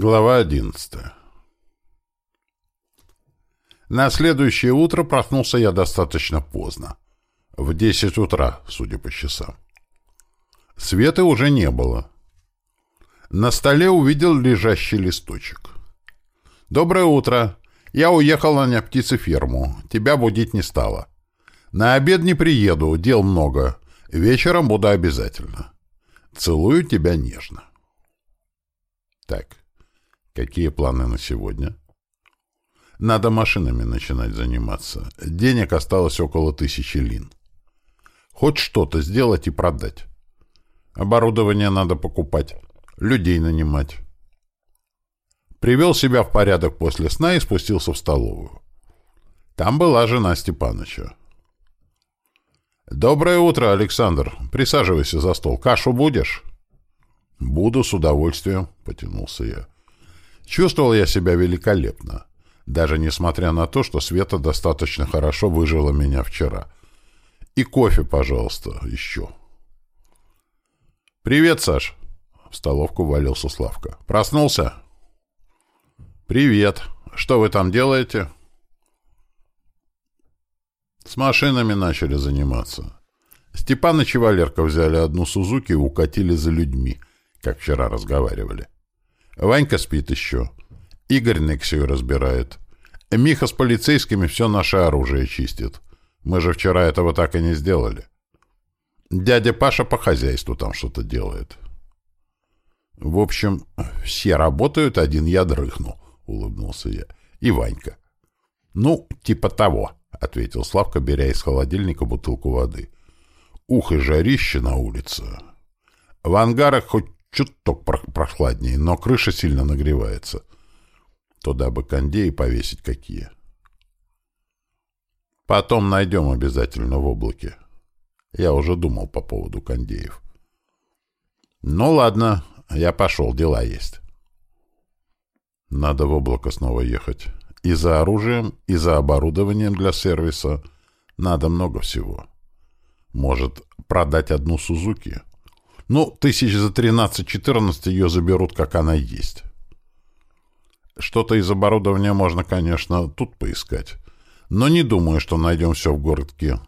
Глава одиннадцатая На следующее утро проснулся я достаточно поздно. В десять утра, судя по часам. Света уже не было. На столе увидел лежащий листочек. «Доброе утро. Я уехал на птицеферму. Тебя будить не стало. На обед не приеду, дел много. Вечером буду обязательно. Целую тебя нежно». Так, Какие планы на сегодня? Надо машинами начинать заниматься. Денег осталось около тысячи лин. Хоть что-то сделать и продать. Оборудование надо покупать. Людей нанимать. Привел себя в порядок после сна и спустился в столовую. Там была жена Степаныча. «Доброе утро, Александр. Присаживайся за стол. Кашу будешь?» «Буду с удовольствием», — потянулся я. Чувствовал я себя великолепно, даже несмотря на то, что Света достаточно хорошо выжила меня вчера. И кофе, пожалуйста, еще. «Привет, Саш!» В столовку валился Славка. «Проснулся?» «Привет. Что вы там делаете?» «С машинами начали заниматься. Степаныч и Валерка взяли одну Сузуки и укатили за людьми, как вчера разговаривали. Ванька спит еще. Игорь Нексию разбирает. Миха с полицейскими все наше оружие чистит. Мы же вчера этого так и не сделали. Дядя Паша по хозяйству там что-то делает. В общем, все работают, один я дрыхну, улыбнулся я. И Ванька. Ну, типа того, ответил Славка, беря из холодильника бутылку воды. Ух и жарище на улице. В ангарах хоть Чуток прохладнее, но крыша сильно нагревается. Туда бы кондеи повесить какие. Потом найдем обязательно в облаке. Я уже думал по поводу кондеев. Ну ладно, я пошел, дела есть. Надо в облако снова ехать. И за оружием, и за оборудованием для сервиса. Надо много всего. Может, продать одну Сузуки? Ну, тысяч за 13-14 ее заберут, как она есть. Что-то из оборудования можно, конечно, тут поискать. Но не думаю, что найдем все в городке.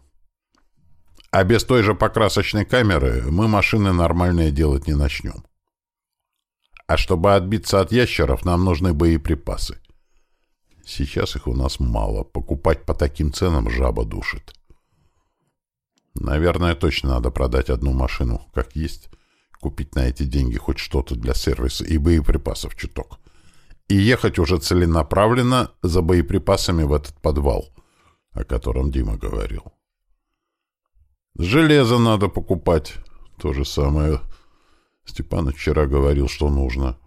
А без той же покрасочной камеры мы машины нормальные делать не начнем. А чтобы отбиться от ящеров, нам нужны боеприпасы. Сейчас их у нас мало. Покупать по таким ценам жаба душит. Наверное, точно надо продать одну машину, как есть, купить на эти деньги хоть что-то для сервиса и боеприпасов чуток. И ехать уже целенаправленно за боеприпасами в этот подвал, о котором Дима говорил. Железо надо покупать. То же самое Степан вчера говорил, что нужно.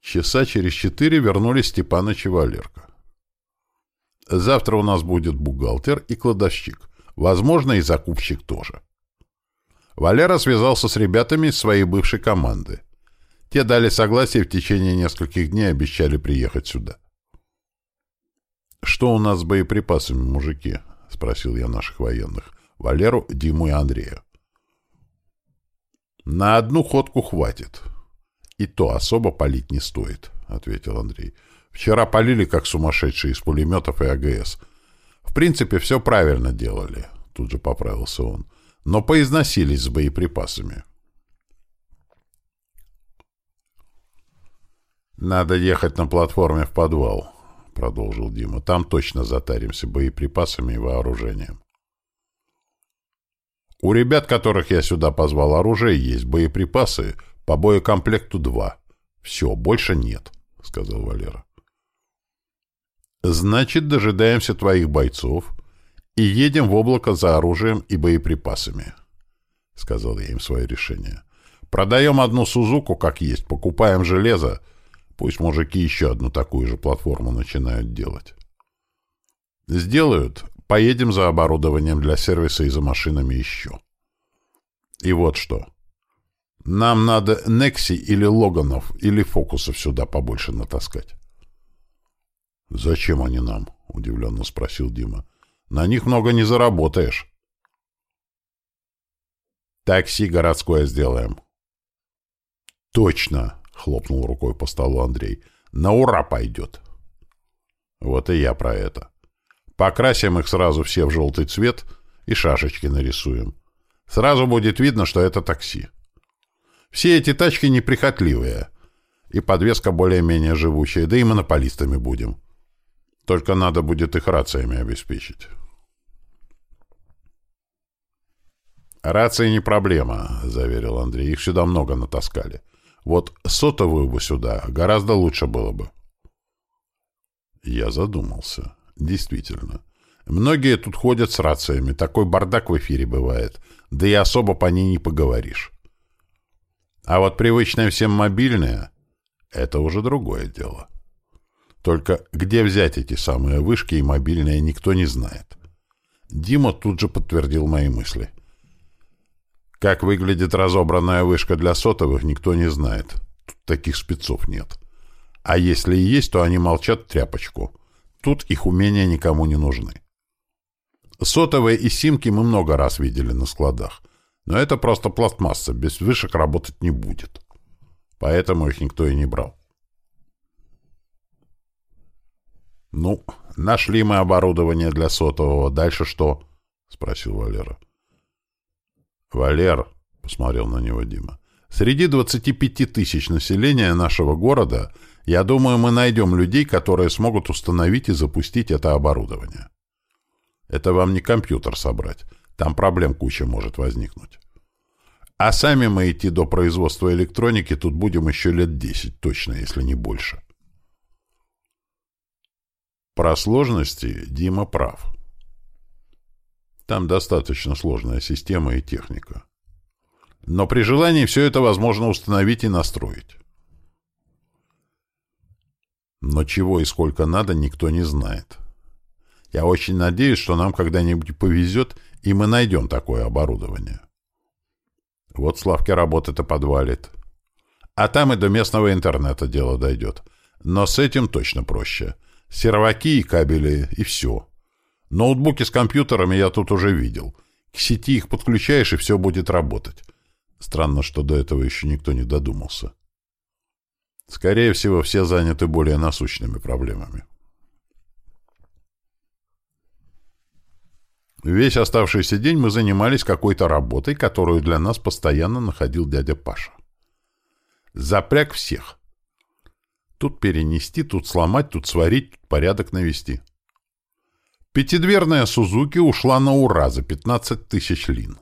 Часа через четыре вернулись Степаныч и Валерка. Завтра у нас будет бухгалтер и кладовщик. Возможно, и закупщик тоже. Валера связался с ребятами из своей бывшей команды. Те дали согласие в течение нескольких дней обещали приехать сюда. «Что у нас с боеприпасами, мужики?» — спросил я наших военных. Валеру, Диму и Андрея. «На одну ходку хватит. И то особо палить не стоит», — ответил Андрей. «Вчера полили, как сумасшедшие, из пулеметов и АГС. В принципе, все правильно делали, тут же поправился он, но поизносились с боеприпасами. «Надо ехать на платформе в подвал», — продолжил Дима. «Там точно затаримся боеприпасами и вооружением». «У ребят, которых я сюда позвал, оружие есть, боеприпасы, по боекомплекту два. Все, больше нет», — сказал Валера. Значит, дожидаемся твоих бойцов и едем в облако за оружием и боеприпасами, — сказал я им свое решение. Продаем одну Сузуку, как есть, покупаем железо, пусть мужики еще одну такую же платформу начинают делать. Сделают, поедем за оборудованием для сервиса и за машинами еще. И вот что. Нам надо Некси или Логанов или Фокусов сюда побольше натаскать. «Зачем они нам?» — удивленно спросил Дима. «На них много не заработаешь». «Такси городское сделаем». Точно, хлопнул рукой по столу Андрей. На ура пойдет. Вот и я про это. Покрасим их сразу все в желтый цвет и шашечки нарисуем. Сразу будет видно, что это такси. Все эти тачки неприхотливые. И подвеска более-менее живучая, да и монополистами будем. Только надо будет их рациями обеспечить. «Рации не проблема», — заверил Андрей. «Их сюда много натаскали. Вот сотовую бы сюда гораздо лучше было бы». Я задумался. Действительно. Многие тут ходят с рациями. Такой бардак в эфире бывает. Да и особо по ней не поговоришь. А вот привычная всем мобильная — это уже другое дело. Только где взять эти самые вышки и мобильные, никто не знает. Дима тут же подтвердил мои мысли. Как выглядит разобранная вышка для сотовых, никто не знает. Тут таких спецов нет. А если и есть, то они молчат тряпочку. Тут их умения никому не нужны. Сотовые и симки мы много раз видели на складах. Но это просто пластмасса, без вышек работать не будет. Поэтому их никто и не брал. «Ну, нашли мы оборудование для сотового. Дальше что?» — спросил Валера. «Валер», — посмотрел на него Дима, — «среди 25 тысяч населения нашего города, я думаю, мы найдем людей, которые смогут установить и запустить это оборудование. Это вам не компьютер собрать. Там проблем куча может возникнуть. А сами мы идти до производства электроники тут будем еще лет 10, точно, если не больше». Про сложности Дима прав. Там достаточно сложная система и техника. Но при желании все это возможно установить и настроить. Но чего и сколько надо, никто не знает. Я очень надеюсь, что нам когда-нибудь повезет, и мы найдем такое оборудование. Вот Славке работы-то подвалит. А там и до местного интернета дело дойдет. Но с этим точно проще — Серваки и кабели, и все. Ноутбуки с компьютерами я тут уже видел. К сети их подключаешь, и все будет работать. Странно, что до этого еще никто не додумался. Скорее всего, все заняты более насущными проблемами. Весь оставшийся день мы занимались какой-то работой, которую для нас постоянно находил дядя Паша. Запряг всех. Тут перенести, тут сломать, тут сварить, тут порядок навести. Пятидверная «Сузуки» ушла на ура за 15 тысяч лин.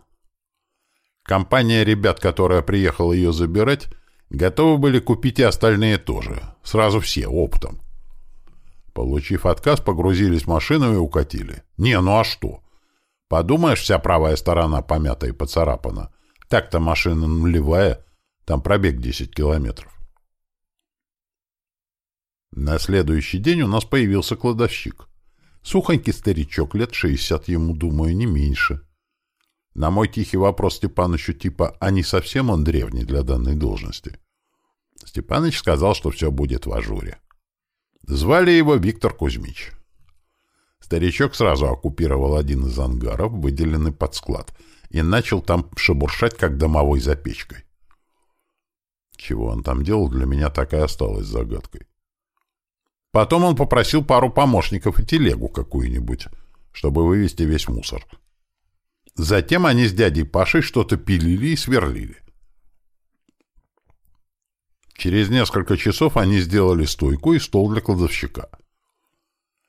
Компания ребят, которая приехала ее забирать, готовы были купить и остальные тоже. Сразу все, оптом. Получив отказ, погрузились в машину и укатили. Не, ну а что? Подумаешь, вся правая сторона помята и поцарапана. Так-то машина нулевая, там пробег 10 километров. На следующий день у нас появился кладовщик. Сухонький старичок, лет шестьдесят ему, думаю, не меньше. На мой тихий вопрос Степанычу типа «А не совсем он древний для данной должности?» Степаныч сказал, что все будет в ажуре. Звали его Виктор Кузьмич. Старичок сразу оккупировал один из ангаров, выделенный под склад, и начал там шебуршать, как домовой за печкой. Чего он там делал, для меня так и осталось загадкой. Потом он попросил пару помощников и телегу какую-нибудь, чтобы вывести весь мусор. Затем они с дядей Пашей что-то пилили и сверлили. Через несколько часов они сделали стойку и стол для кладовщика.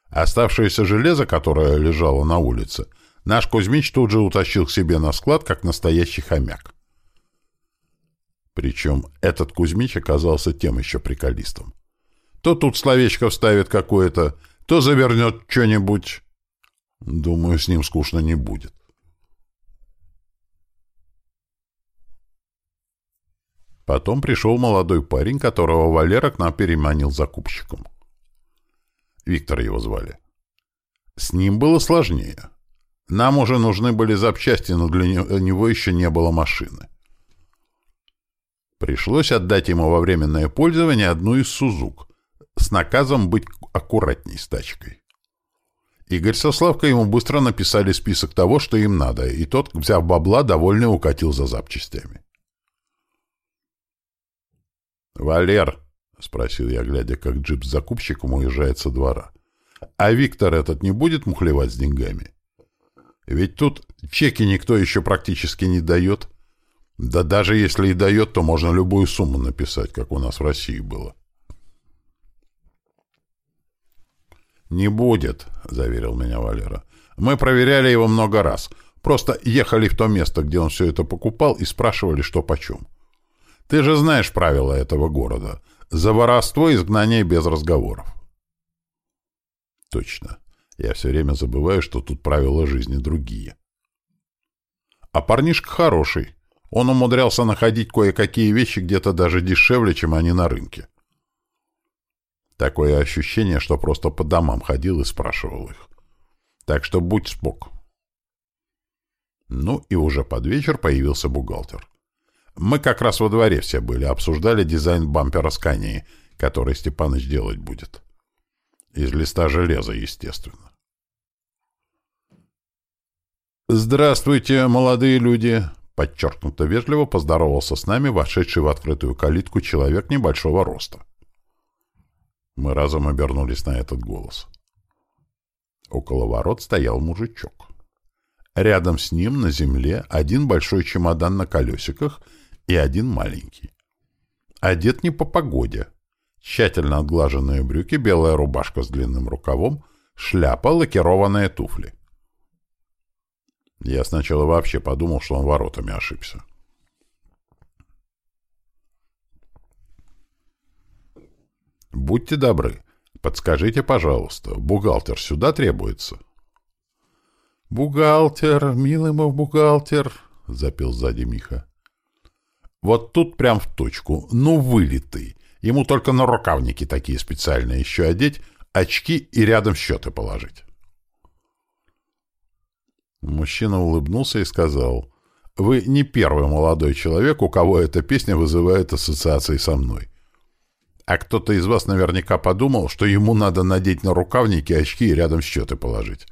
Оставшееся железо, которое лежало на улице, наш Кузьмич тут же утащил к себе на склад, как настоящий хомяк. Причем этот Кузьмич оказался тем еще приколистом. То тут словечко вставит какое-то, то завернет что-нибудь. Думаю, с ним скучно не будет. Потом пришел молодой парень, которого Валера к нам переманил закупщиком. Виктор его звали. С ним было сложнее. Нам уже нужны были запчасти, но для него еще не было машины. Пришлось отдать ему во временное пользование одну из «Сузук», с наказом быть аккуратней с тачкой. Игорь со Славкой ему быстро написали список того, что им надо, и тот, взяв бабла, довольно укатил за запчастями. «Валер», — спросил я, глядя, как джип с закупщиком уезжает со двора, — «а Виктор этот не будет мухлевать с деньгами? Ведь тут чеки никто еще практически не дает. Да даже если и дает, то можно любую сумму написать, как у нас в России было». «Не будет», — заверил меня Валера. «Мы проверяли его много раз. Просто ехали в то место, где он все это покупал, и спрашивали, что почем. Ты же знаешь правила этого города. За воровство изгнание без разговоров». «Точно. Я все время забываю, что тут правила жизни другие». «А парнишка хороший. Он умудрялся находить кое-какие вещи где-то даже дешевле, чем они на рынке». Такое ощущение, что просто по домам ходил и спрашивал их. Так что будь спок. Ну и уже под вечер появился бухгалтер. Мы как раз во дворе все были, обсуждали дизайн бампера Скании, который Степаныч делать будет. Из листа железа, естественно. «Здравствуйте, молодые люди!» Подчеркнуто вежливо поздоровался с нами вошедший в открытую калитку человек небольшого роста. Мы разом обернулись на этот голос. Около ворот стоял мужичок. Рядом с ним на земле один большой чемодан на колесиках и один маленький. Одет не по погоде. Тщательно отглаженные брюки, белая рубашка с длинным рукавом, шляпа, лакированные туфли. Я сначала вообще подумал, что он воротами ошибся. Будьте добры, подскажите, пожалуйста, бухгалтер сюда требуется? Бухгалтер, милый мой бухгалтер, запел сзади Миха. Вот тут прям в точку. Ну, вылитый. Ему только на рукавники такие специальные еще одеть, очки и рядом счеты положить. Мужчина улыбнулся и сказал, «Вы не первый молодой человек, у кого эта песня вызывает ассоциации со мной. А кто-то из вас наверняка подумал, что ему надо надеть на рукавники очки и рядом счеты положить.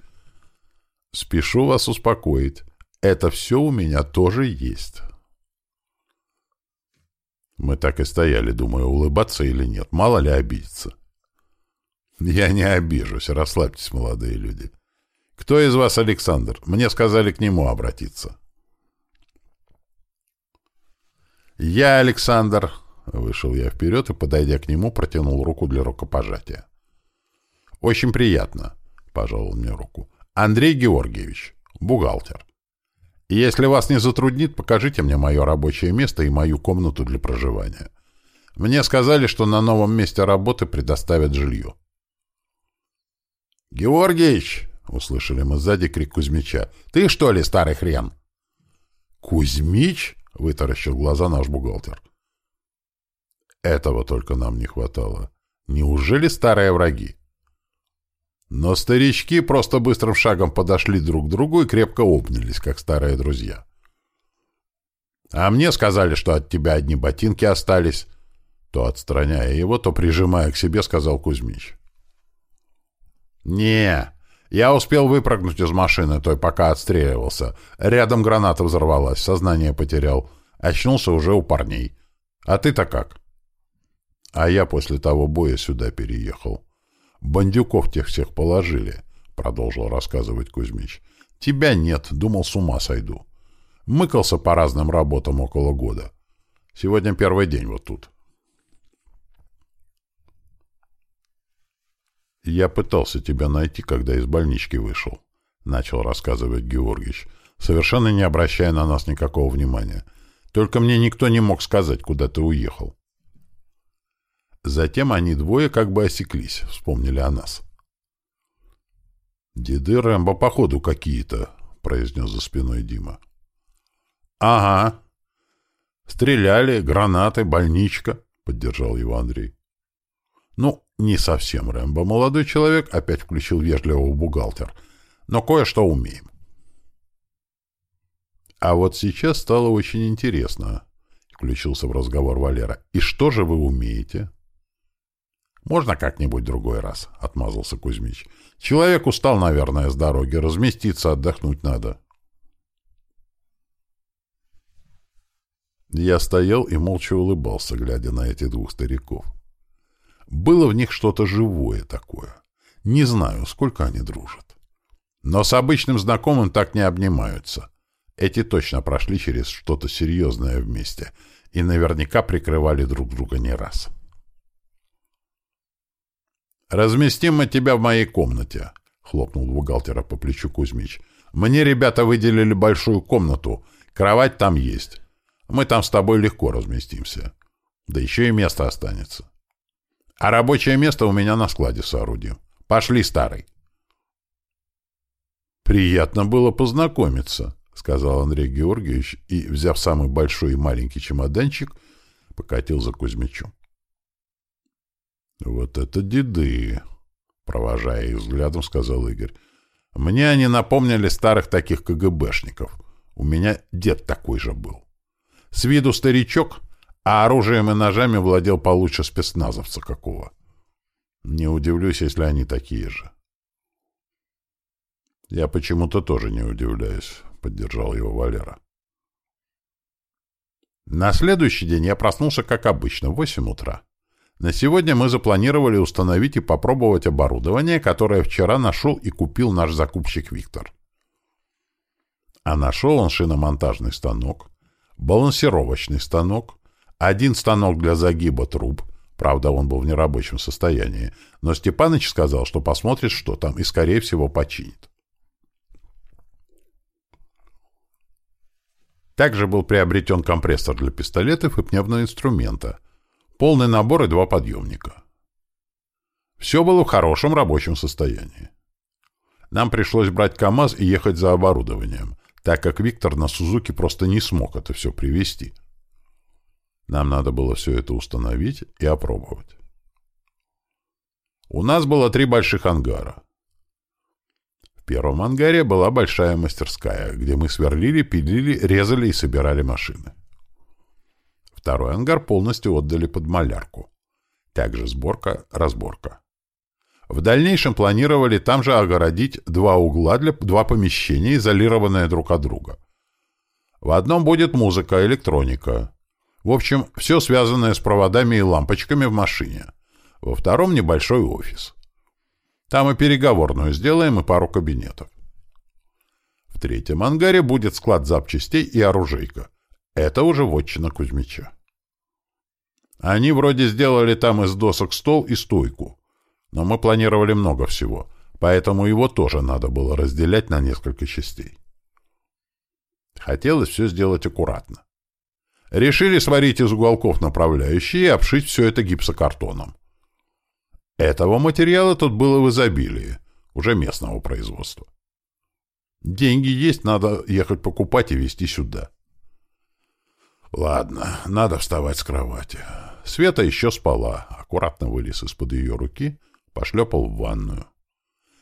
Спешу вас успокоить. Это все у меня тоже есть. Мы так и стояли, думая, улыбаться или нет. Мало ли обидеться. Я не обижусь. Расслабьтесь, молодые люди. Кто из вас Александр? Мне сказали к нему обратиться. Я Александр, Вышел я вперед и, подойдя к нему, протянул руку для рукопожатия. «Очень приятно», — пожал он мне руку. «Андрей Георгиевич, бухгалтер. Если вас не затруднит, покажите мне мое рабочее место и мою комнату для проживания. Мне сказали, что на новом месте работы предоставят жилье». «Георгиевич!» — услышали мы сзади крик Кузьмича. «Ты что ли, старый хрен?» «Кузьмич?» — вытаращил глаза наш бухгалтер. Этого только нам не хватало. Неужели старые враги? Но старички просто быстрым шагом подошли друг к другу и крепко обнялись, как старые друзья. «А мне сказали, что от тебя одни ботинки остались». То отстраняя его, то прижимая к себе, сказал Кузьмич. «Не, я успел выпрыгнуть из машины той, пока отстреливался. Рядом граната взорвалась, сознание потерял. Очнулся уже у парней. А ты-то как?» А я после того боя сюда переехал. Бандюков тех всех положили, — продолжил рассказывать Кузьмич. Тебя нет, думал, с ума сойду. Мыкался по разным работам около года. Сегодня первый день вот тут. Я пытался тебя найти, когда из больнички вышел, — начал рассказывать Георгиевич, совершенно не обращая на нас никакого внимания. Только мне никто не мог сказать, куда ты уехал. Затем они двое как бы осеклись, вспомнили о нас. «Деды Рэмбо, походу, какие-то», — произнес за спиной Дима. «Ага. Стреляли, гранаты, больничка», — поддержал его Андрей. «Ну, не совсем Рэмбо. Молодой человек опять включил вежливого бухгалтер. Но кое-что умеем». «А вот сейчас стало очень интересно», — включился в разговор Валера. «И что же вы умеете?» «Можно как-нибудь другой раз», — отмазался Кузьмич. «Человек устал, наверное, с дороги. Разместиться, отдохнуть надо». Я стоял и молча улыбался, глядя на этих двух стариков. Было в них что-то живое такое. Не знаю, сколько они дружат. Но с обычным знакомым так не обнимаются. Эти точно прошли через что-то серьезное вместе и наверняка прикрывали друг друга не раз. «Разместим мы тебя в моей комнате», — хлопнул бухгалтера по плечу Кузьмич. «Мне ребята выделили большую комнату. Кровать там есть. Мы там с тобой легко разместимся. Да еще и место останется. А рабочее место у меня на складе соорудим. Пошли, старый». «Приятно было познакомиться», — сказал Андрей Георгиевич и, взяв самый большой и маленький чемоданчик, покатил за Кузьмичом. «Вот это деды!» — провожая их взглядом, сказал Игорь. «Мне они напомнили старых таких КГБшников. У меня дед такой же был. С виду старичок, а оружием и ножами владел получше спецназовца какого. Не удивлюсь, если они такие же». «Я почему-то тоже не удивляюсь», — поддержал его Валера. На следующий день я проснулся, как обычно, в восемь утра. На сегодня мы запланировали установить и попробовать оборудование, которое вчера нашел и купил наш закупщик Виктор. А нашел он шиномонтажный станок, балансировочный станок, один станок для загиба труб, правда, он был в нерабочем состоянии, но Степаныч сказал, что посмотрит, что там, и, скорее всего, починит. Также был приобретен компрессор для пистолетов и пневного инструмента, Полный набор и два подъемника. Все было в хорошем рабочем состоянии. Нам пришлось брать КАМАЗ и ехать за оборудованием, так как Виктор на Сузуки просто не смог это все привезти. Нам надо было все это установить и опробовать. У нас было три больших ангара. В первом ангаре была большая мастерская, где мы сверлили, пилили, резали и собирали машины. Второй ангар полностью отдали под малярку. Также сборка, разборка. В дальнейшем планировали там же огородить два угла для два помещения, изолированные друг от друга. В одном будет музыка, электроника. В общем, все связанное с проводами и лампочками в машине. Во втором небольшой офис. Там и переговорную сделаем, и пару кабинетов. В третьем ангаре будет склад запчастей и оружейка. Это уже вотчина Кузьмича. Они вроде сделали там из досок стол и стойку. Но мы планировали много всего, поэтому его тоже надо было разделять на несколько частей. Хотелось все сделать аккуратно. Решили сварить из уголков направляющие и обшить все это гипсокартоном. Этого материала тут было в изобилии, уже местного производства. Деньги есть, надо ехать покупать и везти сюда. Ладно, надо вставать с кровати. Света еще спала, аккуратно вылез из-под ее руки, пошлепал в ванную.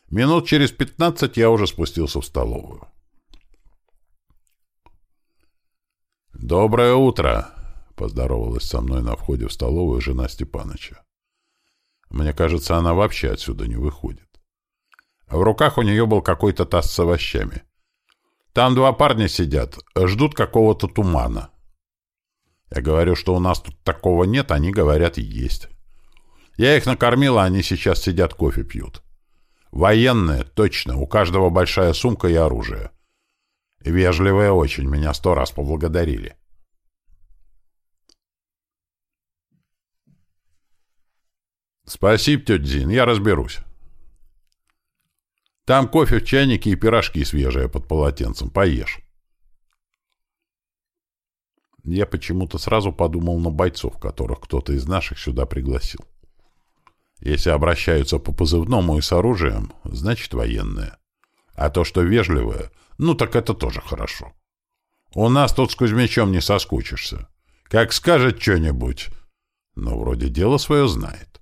Минут через пятнадцать я уже спустился в столовую. «Доброе утро!» — поздоровалась со мной на входе в столовую жена Степаныча. Мне кажется, она вообще отсюда не выходит. В руках у нее был какой-то таз с овощами. Там два парня сидят, ждут какого-то тумана. Я говорю, что у нас тут такого нет, они говорят, есть. Я их накормил, а они сейчас сидят кофе пьют. Военные, точно, у каждого большая сумка и оружие. Вежливые очень, меня сто раз поблагодарили. Спасибо, тетя Зин, я разберусь. Там кофе в чайнике и пирожки свежие под полотенцем, поешь. Я почему-то сразу подумал на бойцов, которых кто-то из наших сюда пригласил. Если обращаются по позывному и с оружием, значит военные. А то, что вежливые, ну так это тоже хорошо. У нас тут с Кузьмичом не соскучишься. Как скажет что-нибудь. Но вроде дело свое знает.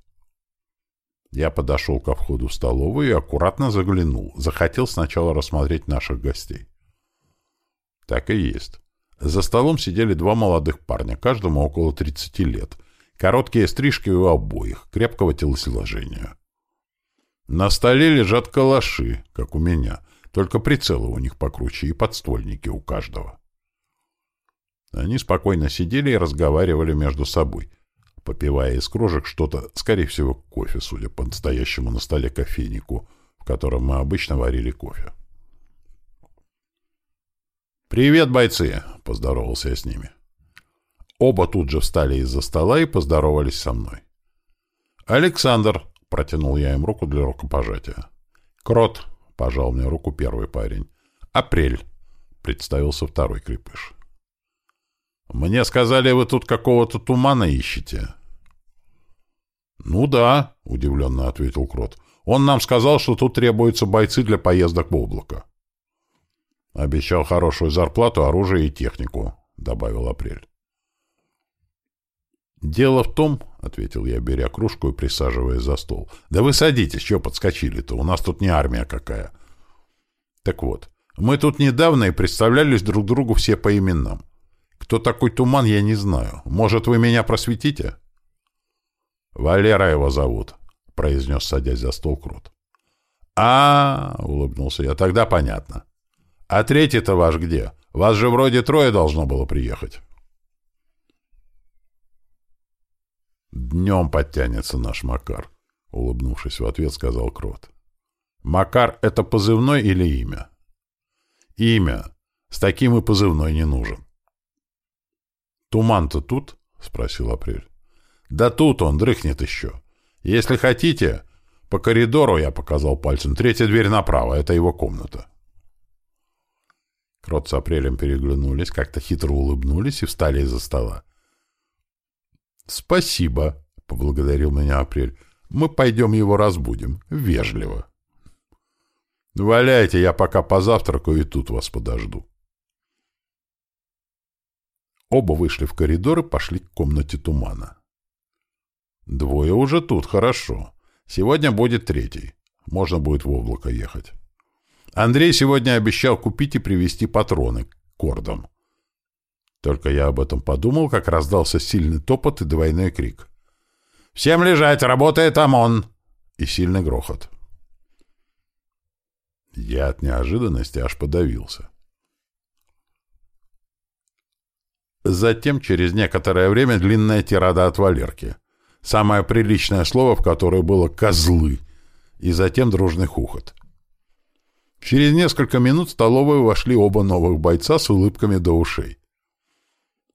Я подошел ко входу в столовую и аккуратно заглянул. Захотел сначала рассмотреть наших гостей. Так и есть. За столом сидели два молодых парня, каждому около 30 лет. Короткие стрижки у обоих, крепкого телосложения. На столе лежат калаши, как у меня, только прицелы у них покруче и подствольники у каждого. Они спокойно сидели и разговаривали между собой, попивая из кружек что-то, скорее всего, кофе, судя по настоящему на столе кофейнику, в котором мы обычно варили кофе. «Привет, бойцы!» — поздоровался я с ними. Оба тут же встали из-за стола и поздоровались со мной. «Александр!» — протянул я им руку для рукопожатия. «Крот!» — пожал мне руку первый парень. «Апрель!» — представился второй крепыш. «Мне сказали, вы тут какого-то тумана ищете». «Ну да», — удивленно ответил Крот. «Он нам сказал, что тут требуются бойцы для поездок в облако». «Обещал хорошую зарплату, оружие и технику», — добавил Апрель. «Дело в том», — ответил я, беря кружку и присаживаясь за стол. «Да вы садитесь, что подскочили-то? У нас тут не армия какая». «Так вот, мы тут недавно и представлялись друг другу все по именам. Кто такой Туман, я не знаю. Может, вы меня просветите?» «Валера его зовут», — произнес, садясь за стол Крут. а, -а, -а улыбнулся я, — «тогда понятно. А третий-то ваш где? Вас же вроде трое должно было приехать». «Днем подтянется наш Макар», — улыбнувшись в ответ, сказал Крот. «Макар — это позывной или имя?» «Имя. С таким и позывной не нужен». «Туман-то тут?» — спросил Апрель. «Да тут он, дрыхнет еще. Если хотите, по коридору я показал пальцем. Третья дверь направо, это его комната». Крот с Апрелем переглянулись, как-то хитро улыбнулись и встали из-за стола. «Спасибо», — поблагодарил меня Апрель. «Мы пойдем его разбудим. Вежливо». «Валяйте, я пока позавтракаю и тут вас подожду». Оба вышли в коридор и пошли к комнате тумана. «Двое уже тут, хорошо. Сегодня будет третий. Можно будет в облако ехать». Андрей сегодня обещал купить и привезти патроны к кордам. Только я об этом подумал, как раздался сильный топот и двойной крик. «Всем лежать! Работает ОМОН!» И сильный грохот. Я от неожиданности аж подавился. Затем, через некоторое время, длинная тирада от Валерки. Самое приличное слово, в которое было «козлы», и затем дружный хухот. Через несколько минут в столовую вошли оба новых бойца с улыбками до ушей.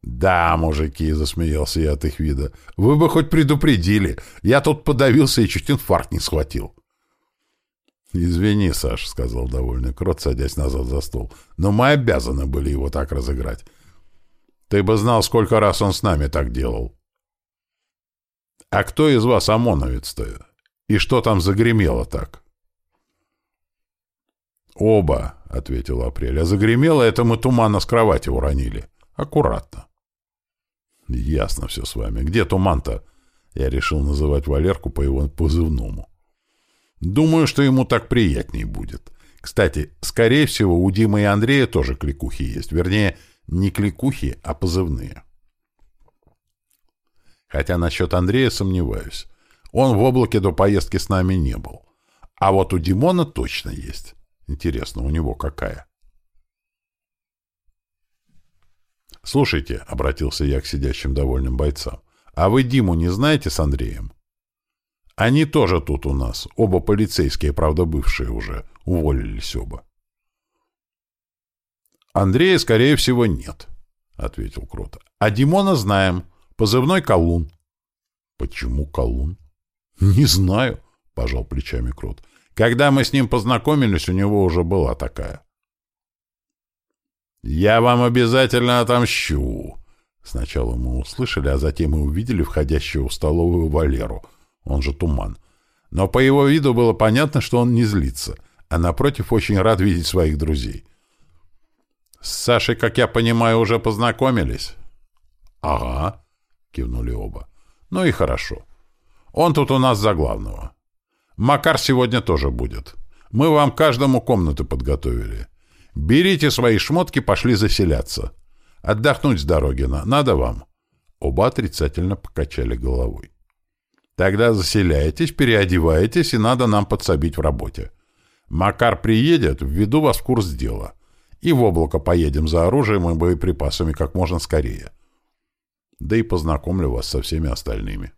«Да, мужики», — засмеялся я от их вида, — «вы бы хоть предупредили. Я тут подавился и чуть инфаркт не схватил». «Извини, Саш», — сказал довольный Крот, садясь назад за стол, — «но мы обязаны были его так разыграть. Ты бы знал, сколько раз он с нами так делал. А кто из вас ОМОНовец-то? И что там загремело так? Оба, — ответил Апрель. А загремело это мы тумана с кровати уронили. Аккуратно. Ясно все с вами. Где туман-то? Я решил называть Валерку по его позывному. Думаю, что ему так приятней будет. Кстати, скорее всего, у Димы и Андрея тоже кликухи есть. Вернее, не кликухи, а позывные. Хотя насчет Андрея сомневаюсь. Он в облаке до поездки с нами не был. А вот у Димона точно есть. Интересно, у него какая? «Слушайте», — обратился я к сидящим довольным бойцам, «а вы Диму не знаете с Андреем?» «Они тоже тут у нас. Оба полицейские, правда, бывшие уже. Уволились оба». «Андрея, скорее всего, нет», — ответил Крота. «А Димона знаем. Позывной Колун». «Почему Колун?» «Не знаю», — пожал плечами Крот. «Когда мы с ним познакомились, у него уже была такая». «Я вам обязательно отомщу!» Сначала мы услышали, а затем и увидели входящего в столовую Валеру, он же Туман. Но по его виду было понятно, что он не злится, а напротив очень рад видеть своих друзей. «С Сашей, как я понимаю, уже познакомились?» «Ага», — кивнули оба. «Ну и хорошо. Он тут у нас за главного. Макар сегодня тоже будет. Мы вам каждому комнаты подготовили. Берите свои шмотки, пошли заселяться. Отдохнуть с дороги на. Надо вам?» Оба отрицательно покачали головой. «Тогда заселяйтесь, переодеваетесь, и надо нам подсобить в работе. Макар приедет, введу вас в курс дела. и в облако поедем за оружием и боеприпасами как можно скорее. Да и познакомлю вас со всеми остальными.